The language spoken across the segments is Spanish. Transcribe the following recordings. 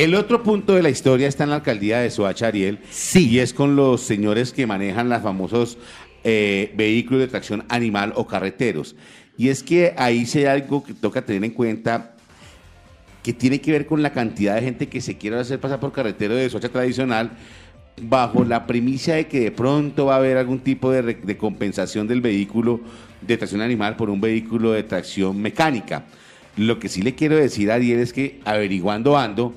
El otro punto de la historia está en la alcaldía de Soacha, Ariel. Sí. Y es con los señores que manejan los famosos eh, vehículos de tracción animal o carreteros. Y es que ahí sí hay algo que toca tener en cuenta que tiene que ver con la cantidad de gente que se quiere hacer pasar por carretero de Soacha tradicional bajo la primicia de que de pronto va a haber algún tipo de, de compensación del vehículo de tracción animal por un vehículo de tracción mecánica. Lo que sí le quiero decir a Ariel es que averiguando ando,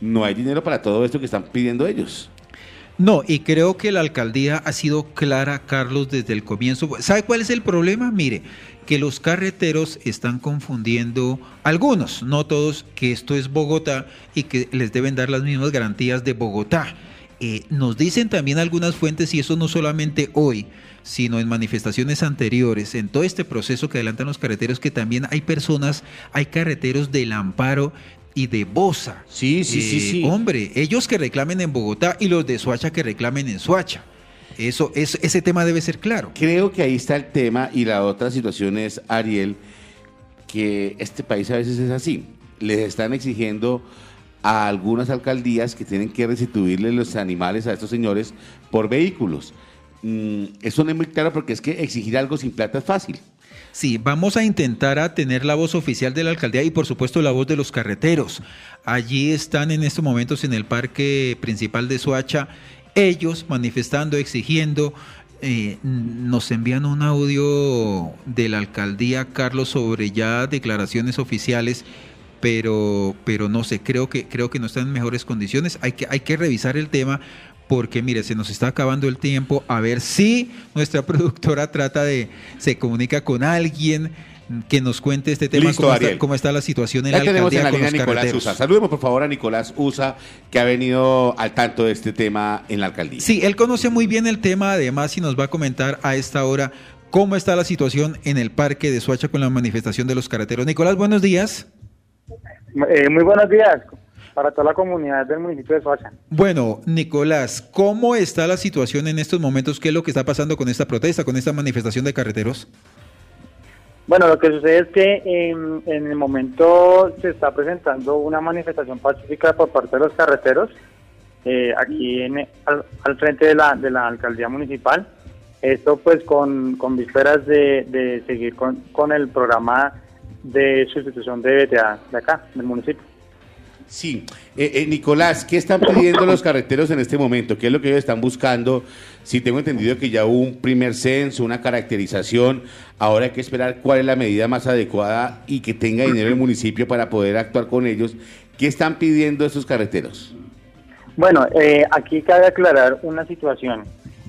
no hay dinero para todo esto que están pidiendo ellos. No, y creo que la alcaldía ha sido clara, Carlos, desde el comienzo. ¿Sabe cuál es el problema? Mire, que los carreteros están confundiendo, algunos, no todos, que esto es Bogotá y que les deben dar las mismas garantías de Bogotá. Eh, nos dicen también algunas fuentes, y eso no solamente hoy, sino en manifestaciones anteriores, en todo este proceso que adelantan los carreteros, que también hay personas, hay carreteros del Amparo y de Bosa. Sí, sí, sí, Eh, sí. Hombre, ellos que reclamen en Bogotá y los de Suacha que reclamen en Suacha. Eso, es, ese tema debe ser claro. Creo que ahí está el tema y la otra situación es, Ariel, que este país a veces es así. Les están exigiendo a algunas alcaldías que tienen que restituirle los animales a estos señores por vehículos. Mm, eso no es muy claro porque es que exigir algo sin plata es fácil. Sí, vamos a intentar a tener la voz oficial de la alcaldía y por supuesto la voz de los carreteros. Allí están en estos momentos en el parque principal de Soacha, ellos manifestando, exigiendo. eh, nos envían un audio de la alcaldía, Carlos, sobre ya declaraciones oficiales, pero, pero no sé, creo que, creo que no están en mejores condiciones. Hay que, hay que revisar el tema porque mire, se nos está acabando el tiempo. A ver si nuestra productora trata de, se comunica con alguien que nos cuente este tema, Listo, cómo, está, Ariel. cómo está la situación en Ya la tenemos en alcaldía la con línea los Nicolás carreteros. Usa. Saludemos por favor a Nicolás Usa, que ha venido al tanto de este tema en la alcaldía. Sí, él conoce muy bien el tema, además, y nos va a comentar a esta hora cómo está la situación en el parque de Suacha con la manifestación de los carreteros. Nicolás, buenos días. Eh, muy buenos días para toda la comunidad del municipio de Soacha. Bueno, Nicolás, ¿cómo está la situación en estos momentos? ¿Qué es lo que está pasando con esta protesta, con esta manifestación de carreteros? Bueno, lo que sucede es que en, en el momento se está presentando una manifestación pacífica por parte de los carreteros eh, aquí en, al, al frente de la, de la alcaldía municipal. Esto pues con, con vísperas de, de seguir con, con el programa de sustitución de BTA de acá, del municipio. Sí, Eh, eh, Nicolás, ¿qué están pidiendo los carreteros en este momento? ¿Qué es lo que ellos están buscando? Si tengo entendido que ya hubo un primer censo, una caracterización, ahora hay que esperar cuál es la medida más adecuada y que tenga dinero el municipio para poder actuar con ellos. ¿Qué están pidiendo estos carreteros? Bueno, eh, aquí cabe aclarar una situación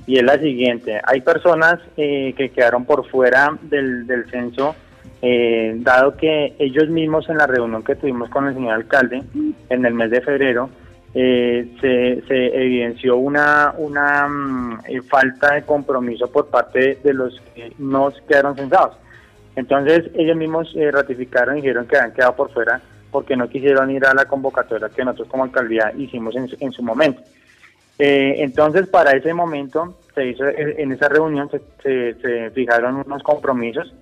y es la siguiente. Hay personas eh, que quedaron por fuera del, del censo, eh, dado que ellos mismos en la reunión que tuvimos con el señor alcalde en el mes de febrero, eh, se, se evidenció una, una mm, eh, falta de compromiso por parte de los que no quedaron censados. Entonces ellos mismos eh, ratificaron y dijeron que habían quedado por fuera porque no quisieron ir a la convocatoria que nosotros como alcaldía hicimos en, en su momento. Eh, entonces para ese momento se hizo en esa reunión se- se fijaron unos compromisos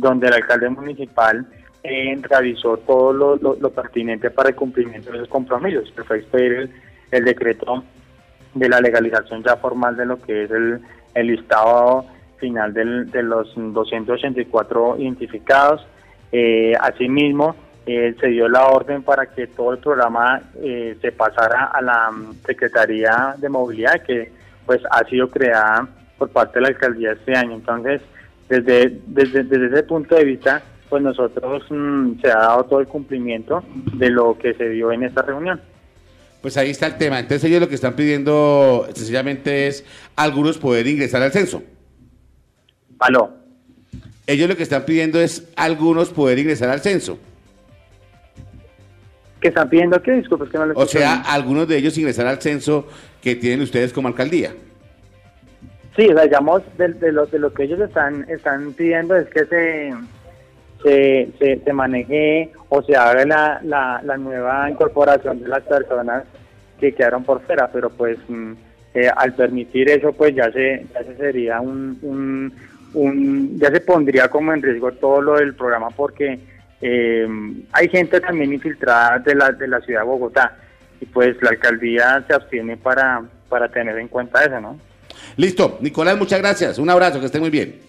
donde el alcalde municipal eh, realizó todo lo, pertinente para el cumplimiento de esos compromisos, que fue expedir el, el decreto de la legalización ya formal de lo que es el, el listado final del- de los 284 identificados. Eh, asimismo, eh, se dio la orden para que todo el programa eh, se pasara a la mm, Secretaría de Movilidad, que pues ha sido creada por parte de la alcaldía este año. Entonces, desde, desde, desde ese punto de vista, pues nosotros mm, se ha dado todo el cumplimiento de lo que se dio en esta reunión. Pues ahí está el tema. Entonces ellos lo que están pidiendo sencillamente es algunos poder ingresar al censo. Aló. Ellos lo que están pidiendo es algunos poder ingresar al censo. ¿Qué están pidiendo qué? Disculpe, es que no le O sea, algunos de ellos ingresar al censo que tienen ustedes como alcaldía. Sí, digamos, de, de lo, de lo que ellos están, están pidiendo es que se, se, se, se maneje o se haga la, la, la nueva incorporación de las personas que quedaron por fuera, pero pues mm, eh, al permitir eso, pues ya se, ya se sería un, un, un- ya se pondría como en riesgo todo lo del programa porque eh, hay gente también infiltrada de la, de la ciudad de Bogotá y pues la alcaldía se abstiene para, para tener en cuenta eso, ¿no? Listo, Nicolás, muchas gracias. Un abrazo, que esté muy bien.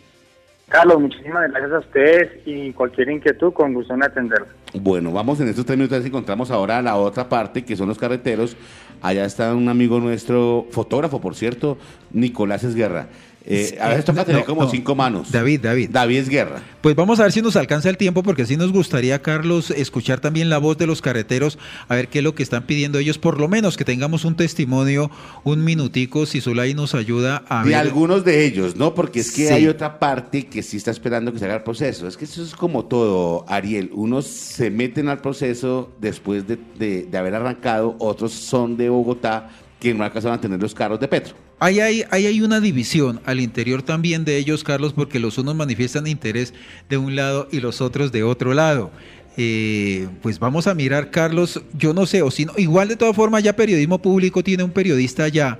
Carlos, muchísimas gracias a ustedes y cualquier inquietud, con gusto en atenderlo. Bueno, vamos en estos tres minutos, encontramos ahora la otra parte, que son los carreteros. Allá está un amigo nuestro, fotógrafo, por cierto, Nicolás Esguerra. Eh, a veces toca tener como cinco manos. David, David. David Guerra. Pues vamos a ver si nos alcanza el tiempo, porque sí nos gustaría, Carlos, escuchar también la voz de los carreteros, a ver qué es lo que están pidiendo ellos, por lo menos que tengamos un testimonio, un minutico, si Zulay nos ayuda a de ver. algunos de ellos, ¿no? Porque es que Sí. hay otra parte que sí está esperando que se haga el proceso. Es que eso es como todo, Ariel. Unos se meten al proceso después de, de- de haber arrancado, otros son Bogotá que no alcanzaron a tener los carros de Petro. Ahí hay, ahí hay una división al interior también de ellos, Carlos, porque los unos manifiestan interés de un lado y los otros de otro lado. Eh, pues vamos a mirar, Carlos, yo no sé, o si no, igual de todas formas ya periodismo público tiene un periodista ya,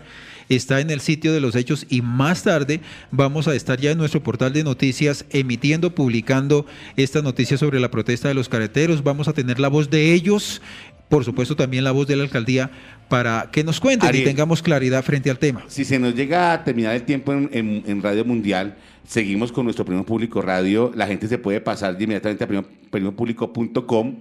está en el sitio de los hechos y más tarde vamos a estar ya en nuestro portal de noticias emitiendo, publicando esta noticia sobre la protesta de los carreteros, vamos a tener la voz de ellos, por supuesto también la voz de la alcaldía para que nos cuenten y Ariel. tengamos claridad frente al tema. Si se nos llega a terminar el tiempo en, en- en Radio Mundial, seguimos con nuestro Primo Público Radio. La gente se puede pasar inmediatamente a primopublico.com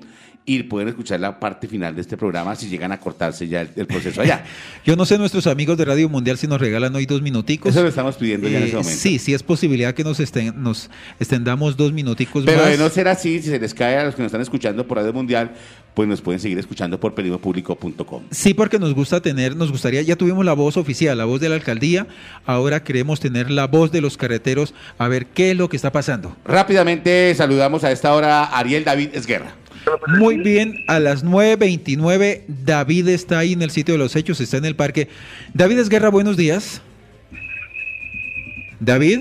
y pueden escuchar la parte final de este programa si llegan a cortarse ya el, el proceso allá. Yo no sé nuestros amigos de Radio Mundial si nos regalan hoy dos minuticos. Eso lo estamos pidiendo ya en Eh, ese momento. sí, sí es posibilidad que nos, esten- nos extendamos dos minuticos Pero más. de no ser así, si se les cae a los que nos están escuchando por Radio Mundial, pues nos pueden seguir escuchando por primopublico.com. Sí, porque nos gusta tener, nos gustaría, ya tuvimos la voz oficial, la voz de la alcaldía, ahora queremos tener la voz de los carreteros, a ver qué es lo que está pasando. Rápidamente saludamos a esta hora a Ariel David Esguerra. Muy bien, a las 9.29 David está ahí en el sitio de los hechos, está en el parque. David Esguerra, buenos días. David.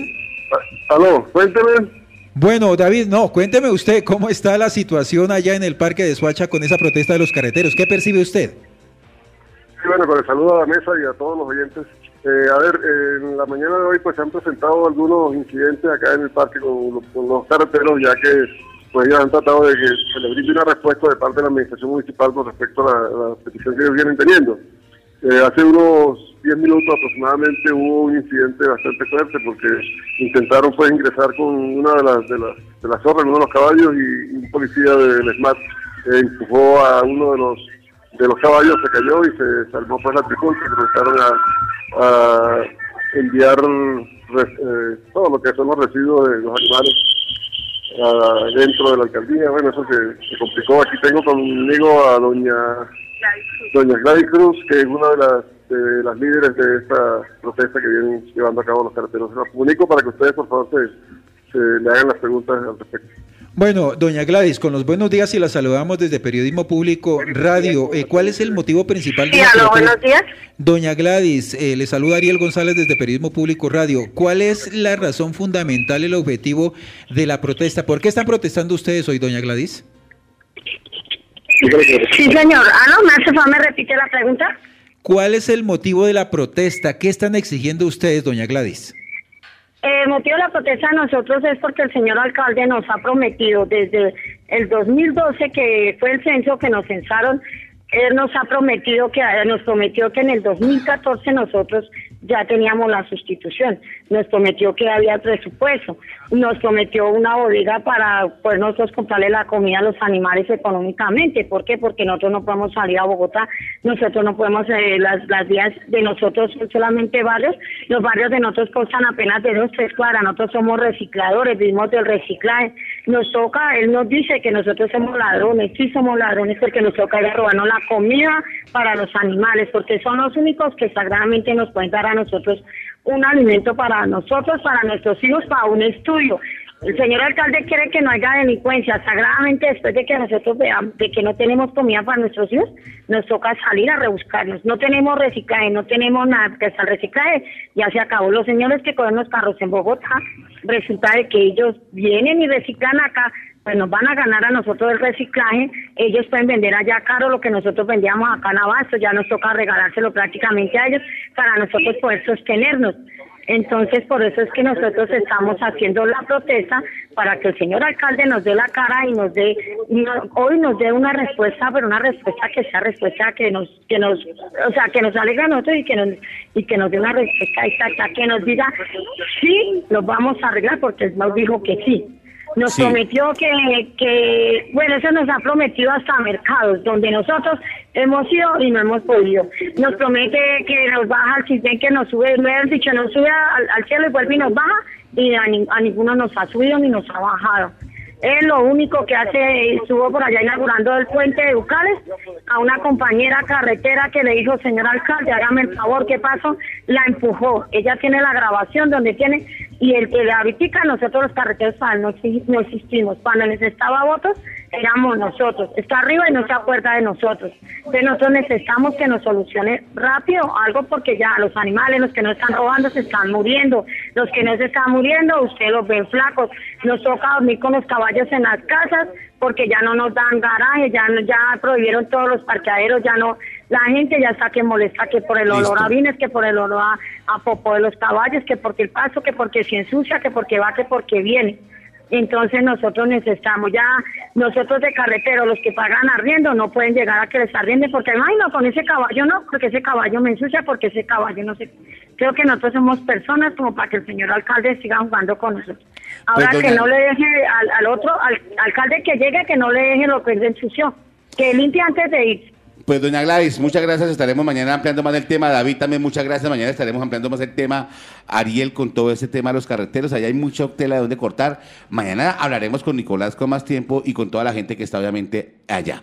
Aló, cuénteme. Bueno, David, no, cuénteme usted cómo está la situación allá en el parque de Suacha con esa protesta de los carreteros. ¿Qué percibe usted? Sí, bueno, con el saludo a la mesa y a todos los oyentes. Eh, a ver, eh, en la mañana de hoy pues se han presentado algunos incidentes acá en el parque con los carreteros, ya que pues ellos han tratado de que se les brinde una respuesta de parte de la administración municipal con respecto a la, la petición que ellos vienen teniendo. Eh, hace unos 10 minutos aproximadamente hubo un incidente bastante fuerte porque intentaron pues ingresar con una de las de las, de las zorras, uno de los caballos y un policía del SMAT eh, empujó a uno de los de los caballos, se cayó y se salvó pues la trifulca y comenzaron a, enviar eh, todo lo que son los residuos de los animales ah, dentro de la alcaldía. Bueno, eso se, complicó. Aquí tengo conmigo a doña doña Gladys Cruz, que es una de las, de las líderes de esta protesta que vienen llevando a cabo los carreteros. Se los comunico para que ustedes, por favor, se, se le hagan las preguntas al respecto. Bueno, doña Gladys, con los buenos días y la saludamos desde Periodismo Público Radio. Eh, ¿Cuál es el motivo principal de Sí, la aló, buenos días. Doña Gladys, eh, le saluda Ariel González desde Periodismo Público Radio. ¿Cuál es la razón fundamental, el objetivo de la protesta? ¿Por qué están protestando ustedes hoy, doña Gladys? Sí, señor. Ah, no, me hace favor, me repite la pregunta. ¿Cuál es el motivo de la protesta? ¿Qué están exigiendo ustedes, doña Gladys? El motivo de la protesta de nosotros es porque el señor alcalde nos ha prometido desde el 2012, que fue el censo que nos censaron, él nos ha prometido que nos prometió que en el 2014 nosotros ya teníamos la sustitución, nos prometió que había presupuesto, nos prometió una bodega para poder nosotros comprarle la comida a los animales económicamente. ¿Por qué? Porque nosotros no podemos salir a Bogotá, nosotros no podemos, eh, las, las vías de nosotros son solamente barrios, los barrios de nosotros costan apenas de dos, tres cuadras, nosotros somos recicladores, vivimos del reciclaje, nos toca, él nos dice que nosotros somos ladrones, sí somos ladrones porque nos toca ir a robarnos la comida para los animales, porque son los únicos que sagradamente nos pueden dar a nosotros un alimento para nosotros, para nuestros hijos, para un estudio. El señor alcalde quiere que no haya delincuencia. Sagradamente, después de que nosotros veamos de que no tenemos comida para nuestros hijos, nos toca salir a rebuscarnos. No tenemos reciclaje, no tenemos nada, porque hasta el reciclaje ya se acabó. Los señores que cogen los carros en Bogotá, resulta de que ellos vienen y reciclan acá, pues nos van a ganar a nosotros el reciclaje. Ellos pueden vender allá caro lo que nosotros vendíamos acá en Abasto, ya nos toca regalárselo prácticamente a ellos para nosotros poder sostenernos. Entonces, por eso es que nosotros estamos haciendo la protesta para que el señor alcalde nos dé la cara y nos dé, hoy nos dé una respuesta, pero una respuesta que sea respuesta que nos, que nos, o sea, que nos alegra a nosotros y que nos, y que nos dé una respuesta exacta, que nos diga, sí, lo vamos a arreglar porque él nos dijo que sí. Nos prometió que, que, bueno, eso nos ha prometido hasta mercados, donde nosotros hemos ido y no hemos podido. Nos promete que nos baja al sistema, que nos sube, me han dicho, nos sube al, cielo y vuelve y nos baja, y a, a ninguno nos ha subido ni nos ha bajado. Él lo único que hace, estuvo por allá inaugurando el puente de Bucales, a una compañera carretera que le dijo, señor alcalde, hágame el favor, ¿qué pasó? La empujó. Ella tiene la grabación donde tiene, y el que la ahorita nosotros los carreteros no, existimos. Cuando necesitaba votos, éramos nosotros. Está arriba y no se acuerda de nosotros. De nosotros necesitamos que nos solucione rápido algo porque ya los animales, los que no están robando, se están muriendo. Los que no se están muriendo, usted los ve flacos. Nos toca dormir con los caballos en las casas porque ya no nos dan garaje, ya, ya prohibieron todos los parqueaderos, ya no, la gente ya está que molesta que por el olor a vines, que por el olor a, a popo de los caballos, que porque el paso, que porque se ensucia, que porque va, que porque viene. Entonces nosotros necesitamos ya, nosotros de carretero, los que pagan arriendo, no pueden llegar a que les arriende porque, ay, no, con ese caballo no, porque ese caballo me ensucia, porque ese caballo no sé. Creo que nosotros somos personas como para que el señor alcalde siga jugando con nosotros. Ahora que no le deje al, otro, al alcalde que llegue, que no le deje lo que él ensució, que limpie antes de ir. Pues doña Gladys, muchas gracias. Estaremos mañana ampliando más el tema. David también, muchas gracias. Mañana estaremos ampliando más el tema. Ariel con todo ese tema de los carreteros. Allá hay mucha tela de donde cortar. Mañana hablaremos con Nicolás con más tiempo y con toda la gente que está obviamente allá.